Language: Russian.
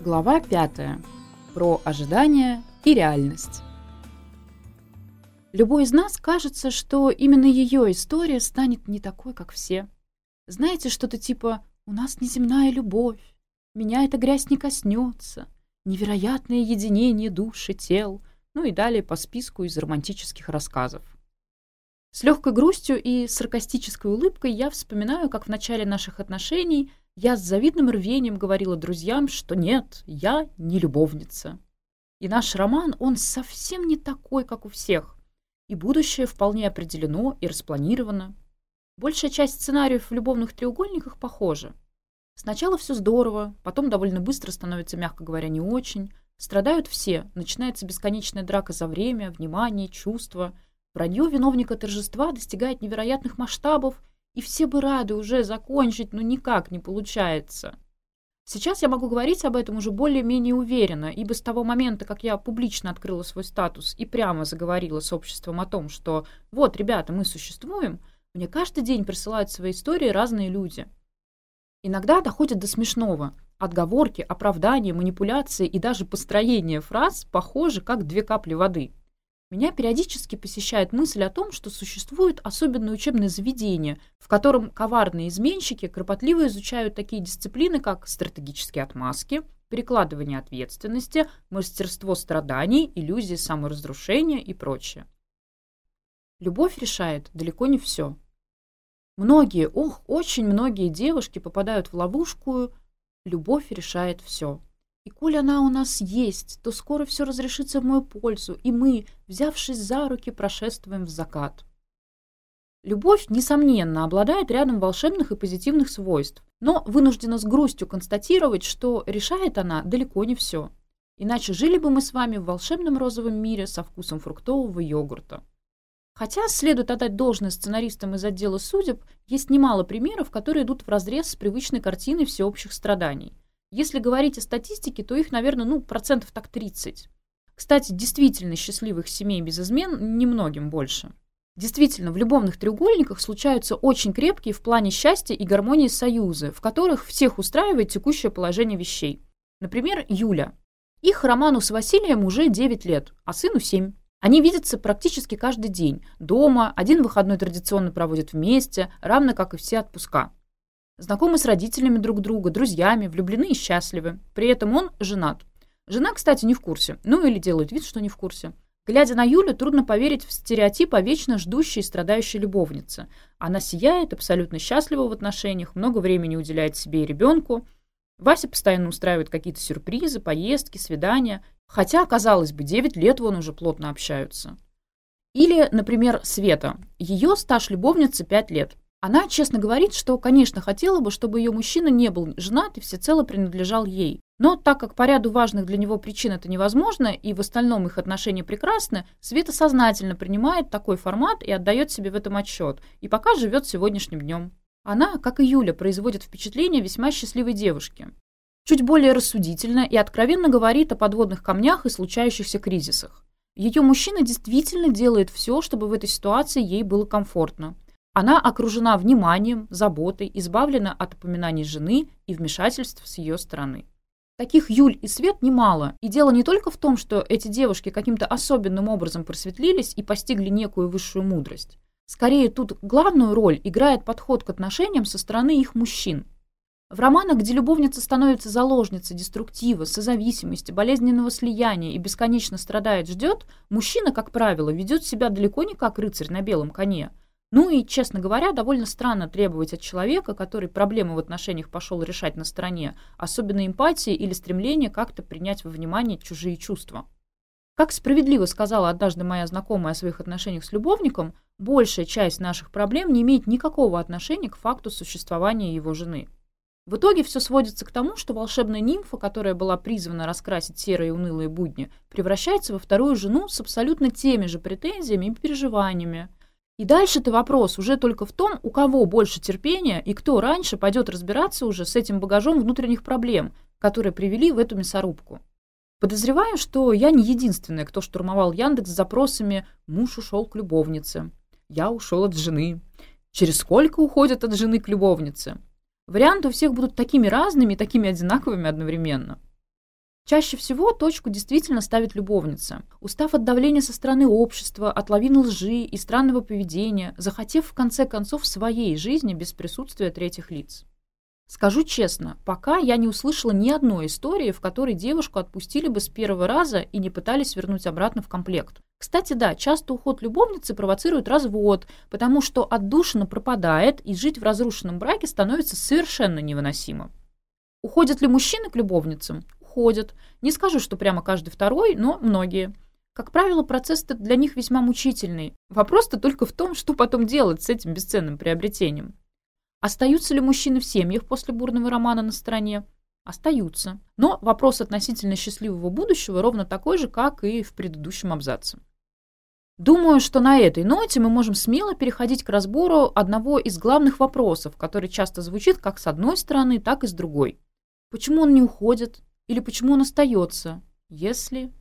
Глава 5. Про ожидания и реальность. Любой из нас кажется, что именно ее история станет не такой, как все. Знаете, что-то типа «У нас неземная любовь», «Меня эта грязь не коснется», «Невероятное единение души тел», ну и далее по списку из романтических рассказов. С легкой грустью и саркастической улыбкой я вспоминаю, как в начале наших отношений я с завидным рвением говорила друзьям, что нет, я не любовница. И наш роман, он совсем не такой, как у всех. И будущее вполне определено и распланировано. Большая часть сценариев в любовных треугольниках похожа. Сначала все здорово, потом довольно быстро становится, мягко говоря, не очень. Страдают все, начинается бесконечная драка за время, внимание, чувства. Вранье виновника торжества достигает невероятных масштабов, и все бы рады уже закончить, но никак не получается. Сейчас я могу говорить об этом уже более-менее уверенно, ибо с того момента, как я публично открыла свой статус и прямо заговорила с обществом о том, что вот, ребята, мы существуем, мне каждый день присылают свои истории разные люди. Иногда доходит до смешного. Отговорки, оправдания, манипуляции и даже построение фраз похожи, как две капли воды. Меня периодически посещает мысль о том, что существует особенное учебное заведение, в котором коварные изменщики кропотливо изучают такие дисциплины, как стратегические отмазки, перекладывание ответственности, мастерство страданий, иллюзии саморазрушения и прочее. Любовь решает далеко не все. Многие, ох, очень многие девушки попадают в ловушку «любовь решает все». И коль она у нас есть, то скоро все разрешится в мою пользу, и мы, взявшись за руки, прошествуем в закат. Любовь, несомненно, обладает рядом волшебных и позитивных свойств, но вынуждена с грустью констатировать, что решает она далеко не все. Иначе жили бы мы с вами в волшебном розовом мире со вкусом фруктового йогурта. Хотя, следует отдать должное сценаристам из отдела судеб, есть немало примеров, которые идут вразрез с привычной картиной всеобщих страданий – если говорить о статистике, то их, наверное, ну, процентов так 30. Кстати, действительно счастливых семей без измен немногим больше. Действительно, в любовных треугольниках случаются очень крепкие в плане счастья и гармонии союзы, в которых всех устраивает текущее положение вещей. Например, Юля. Их роману с Василием уже 9 лет, а сыну 7. Они видятся практически каждый день. Дома, один выходной Знакомы с родителями друг друга, друзьями, влюблены и счастливы. При этом он женат. Жена, кстати, не в курсе. Ну или делает вид, что не в курсе. Глядя на Юлю, трудно поверить в стереотип о вечно ждущей и страдающей любовнице. Она сияет, абсолютно счастлива в отношениях, много времени уделяет себе и ребенку. Вася постоянно устраивает какие-то сюрпризы, поездки, свидания. Хотя, казалось бы, 9 лет вон уже плотно общаются. Или, например, Света. Ее стаж любовницы 5 лет. Она честно говорит, что, конечно, хотела бы, чтобы ее мужчина не был женат и всецело принадлежал ей. Но так как по ряду важных для него причин это невозможно, и в остальном их отношения прекрасны, Света сознательно принимает такой формат и отдает себе в этом отчет, и пока живет сегодняшним днем. Она, как и Юля, производит впечатление весьма счастливой девушки. Чуть более рассудительно и откровенно говорит о подводных камнях и случающихся кризисах. Ее мужчина действительно делает все, чтобы в этой ситуации ей было комфортно. Она окружена вниманием, заботой, избавлена от упоминаний жены и вмешательств с ее стороны. Таких Юль и Свет немало, и дело не только в том, что эти девушки каким-то особенным образом просветлились и постигли некую высшую мудрость. Скорее, тут главную роль играет подход к отношениям со стороны их мужчин. В романах, где любовница становится заложницей деструктива, созависимости, болезненного слияния и бесконечно страдает, ждет, мужчина, как правило, ведет себя далеко не как рыцарь на белом коне – Ну и, честно говоря, довольно странно требовать от человека, который проблемы в отношениях пошел решать на стороне, особенно эмпатии или стремление как-то принять во внимание чужие чувства. Как справедливо сказала однажды моя знакомая о своих отношениях с любовником, большая часть наших проблем не имеет никакого отношения к факту существования его жены. В итоге все сводится к тому, что волшебная нимфа, которая была призвана раскрасить серые унылые будни, превращается во вторую жену с абсолютно теми же претензиями и переживаниями – и дальше-то вопрос уже только в том, у кого больше терпения и кто раньше пойдет разбираться уже с этим багажом внутренних проблем, которые привели в эту мясорубку. Подозреваю, что я не единственная, кто штурмовал Яндекс с запросами «Муж ушел к любовнице», «Я ушел от жены», «Через сколько уходят от жены к любовнице?» Варианты у всех будут такими разными такими одинаковыми одновременно – Чаще всего точку действительно ставит любовница. Устав от давления со стороны общества, от лавины лжи и странного поведения, захотев в конце концов своей жизни без присутствия третьих лиц. Скажу честно, пока я не услышала ни одной истории, в которой девушку отпустили бы с первого раза и не пытались вернуть обратно в комплект. Кстати, да, часто уход любовницы провоцирует развод, потому что отдушина пропадает, и жить в разрушенном браке становится совершенно невыносимо. Уходят ли мужчины к любовницам? ходят. Не скажу, что прямо каждый второй, но многие. Как правило, процесс для них весьма мучительный. Вопрос-то только в том, что потом делать с этим бесценным приобретением. Остаются ли мужчины в семьях после бурного романа на стороне? Остаются. Но вопрос относительно счастливого будущего ровно такой же, как и в предыдущем абзаце. Думаю, что на этой ноте мы можем смело переходить к разбору одного из главных вопросов, который часто звучит как с одной стороны, так и с другой. Почему он не уходит? Или почему он остается? Если